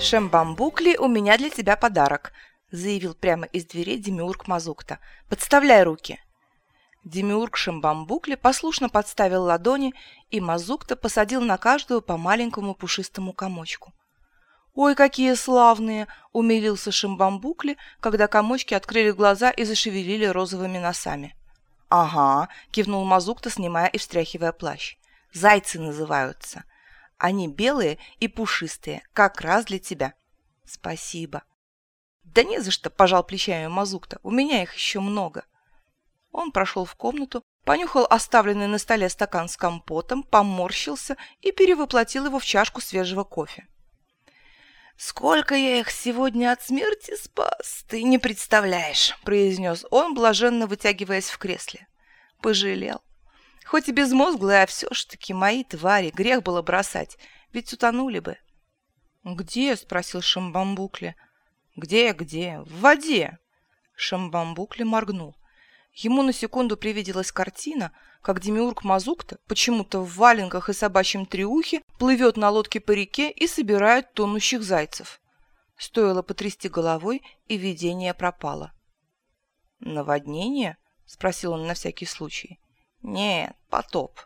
«Шембамбукли, у меня для тебя подарок», — заявил прямо из дверей Демиург Мазукта. «Подставляй руки». Демиург Шембамбукли послушно подставил ладони, и Мазукта посадил на каждую по маленькому пушистому комочку. «Ой, какие славные!» — умилился Шимбамбукли, когда комочки открыли глаза и зашевелили розовыми носами. «Ага», — кивнул Мазукта, снимая и встряхивая плащ. «Зайцы называются. Они белые и пушистые, как раз для тебя. Спасибо. Да не за что, пожал плечами Мазукта, у меня их еще много. Он прошел в комнату, понюхал оставленный на столе стакан с компотом, поморщился и перевоплотил его в чашку свежего кофе. «Сколько я их сегодня от смерти спас, ты не представляешь», — произнес он, блаженно вытягиваясь в кресле. Пожалел. Хоть и без безмозглый, а все ж таки мои твари, грех было бросать, ведь утонули бы. «Где?» — спросил Шамбамбукли. «Где, где? В воде!» Шамбамбукли моргнул. Ему на секунду привиделась картина, как Демиург Мазукта почему-то в валенках и собачьем триухе плывет на лодке по реке и собирает тонущих зайцев. Стоило потрясти головой, и видение пропало. «Наводнение?» — спросил он на всякий случай. Нет, потоп.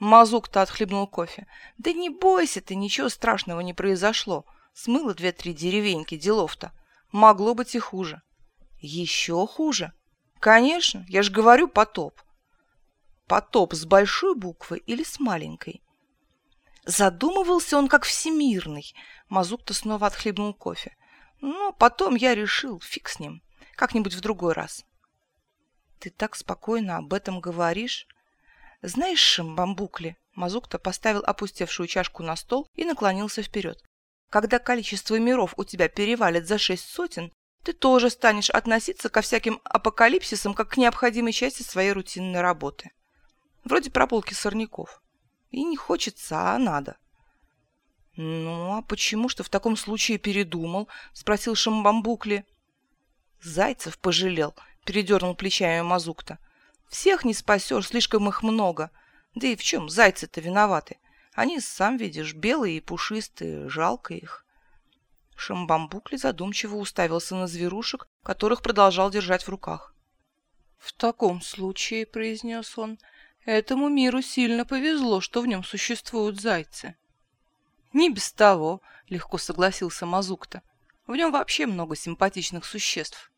Мазук-то отхлебнул кофе. Да не бойся ты, ничего страшного не произошло. Смыло две-три деревеньки делов-то. Могло быть и хуже. Еще хуже? Конечно, я же говорю потоп. Потоп с большой буквы или с маленькой? Задумывался он как всемирный. Мазук-то снова отхлебнул кофе. Но ну, потом я решил, фиг с ним. Как-нибудь в другой раз. Ты так спокойно об этом говоришь. Знаешь, Шимбамбукли, Мазукта поставил опустевшую чашку на стол и наклонился вперед. Когда количество миров у тебя перевалит за шесть сотен, ты тоже станешь относиться ко всяким апокалипсисам как к необходимой части своей рутинной работы. Вроде прополки сорняков. И не хочется, а надо. «Ну, а почему что в таком случае передумал?» – спросил Шамбамбукли. Зайцев пожалел, передернул плечами Мазукта. «Всех не спасешь, слишком их много. Да и в чем зайцы-то виноваты? Они, сам видишь, белые и пушистые, жалко их». Шамбамбукли задумчиво уставился на зверушек, которых продолжал держать в руках. «В таком случае», — произнес он, — «этому миру сильно повезло, что в нем существуют зайцы». «Не без того», — легко согласился Мазукта. «В нем вообще много симпатичных существ».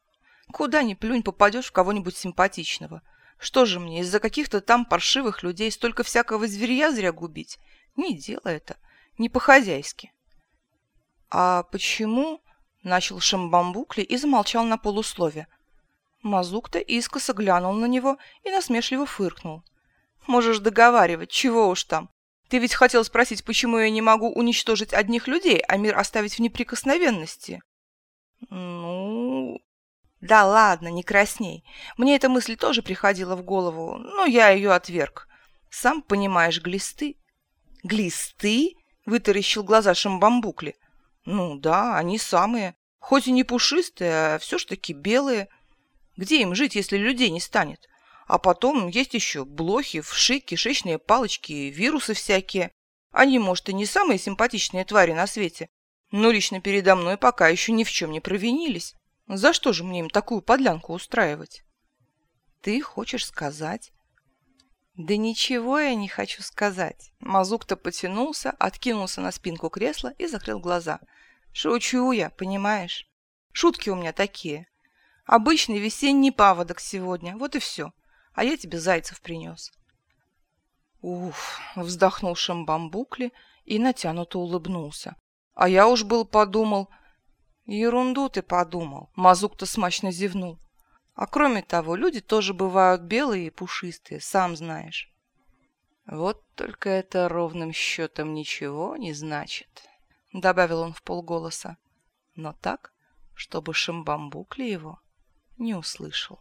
Куда ни плюнь, попадешь в кого-нибудь симпатичного. Что же мне, из-за каких-то там паршивых людей столько всякого зверья зря губить? Не дело это. Не по-хозяйски. А почему... Начал Шамбамбукли и замолчал на полуслове. Мазук-то искоса глянул на него и насмешливо фыркнул. «Можешь договаривать, чего уж там. Ты ведь хотел спросить, почему я не могу уничтожить одних людей, а мир оставить в неприкосновенности?» «Ну, да ладно, не красней. Мне эта мысль тоже приходила в голову, но я ее отверг. Сам понимаешь, глисты. Глисты? Вытаращил глаза шамбамбукли. Ну да, они самые. Хоть и не пушистые, а все ж таки белые. Где им жить, если людей не станет? А потом есть еще блохи, вши, кишечные палочки, вирусы всякие. Они, может, и не самые симпатичные твари на свете, но лично передо мной пока еще ни в чем не провинились. За что же мне им такую подлянку устраивать? Ты хочешь сказать? Да ничего я не хочу сказать. Мазук-то потянулся, откинулся на спинку кресла и закрыл глаза. Шучу я, понимаешь? Шутки у меня такие. Обычный весенний паводок сегодня, вот и все. А я тебе зайцев принес. Уф, вздохнул Шамбамбукли и натянуто улыбнулся. А я уж был подумал... Ерунду ты подумал. Мазук-то смачно зевнул. А кроме того, люди тоже бывают белые и пушистые, сам знаешь. Вот только это ровным счетом ничего не значит, добавил он в полголоса, но так, чтобы Шимбамбукли его не услышал.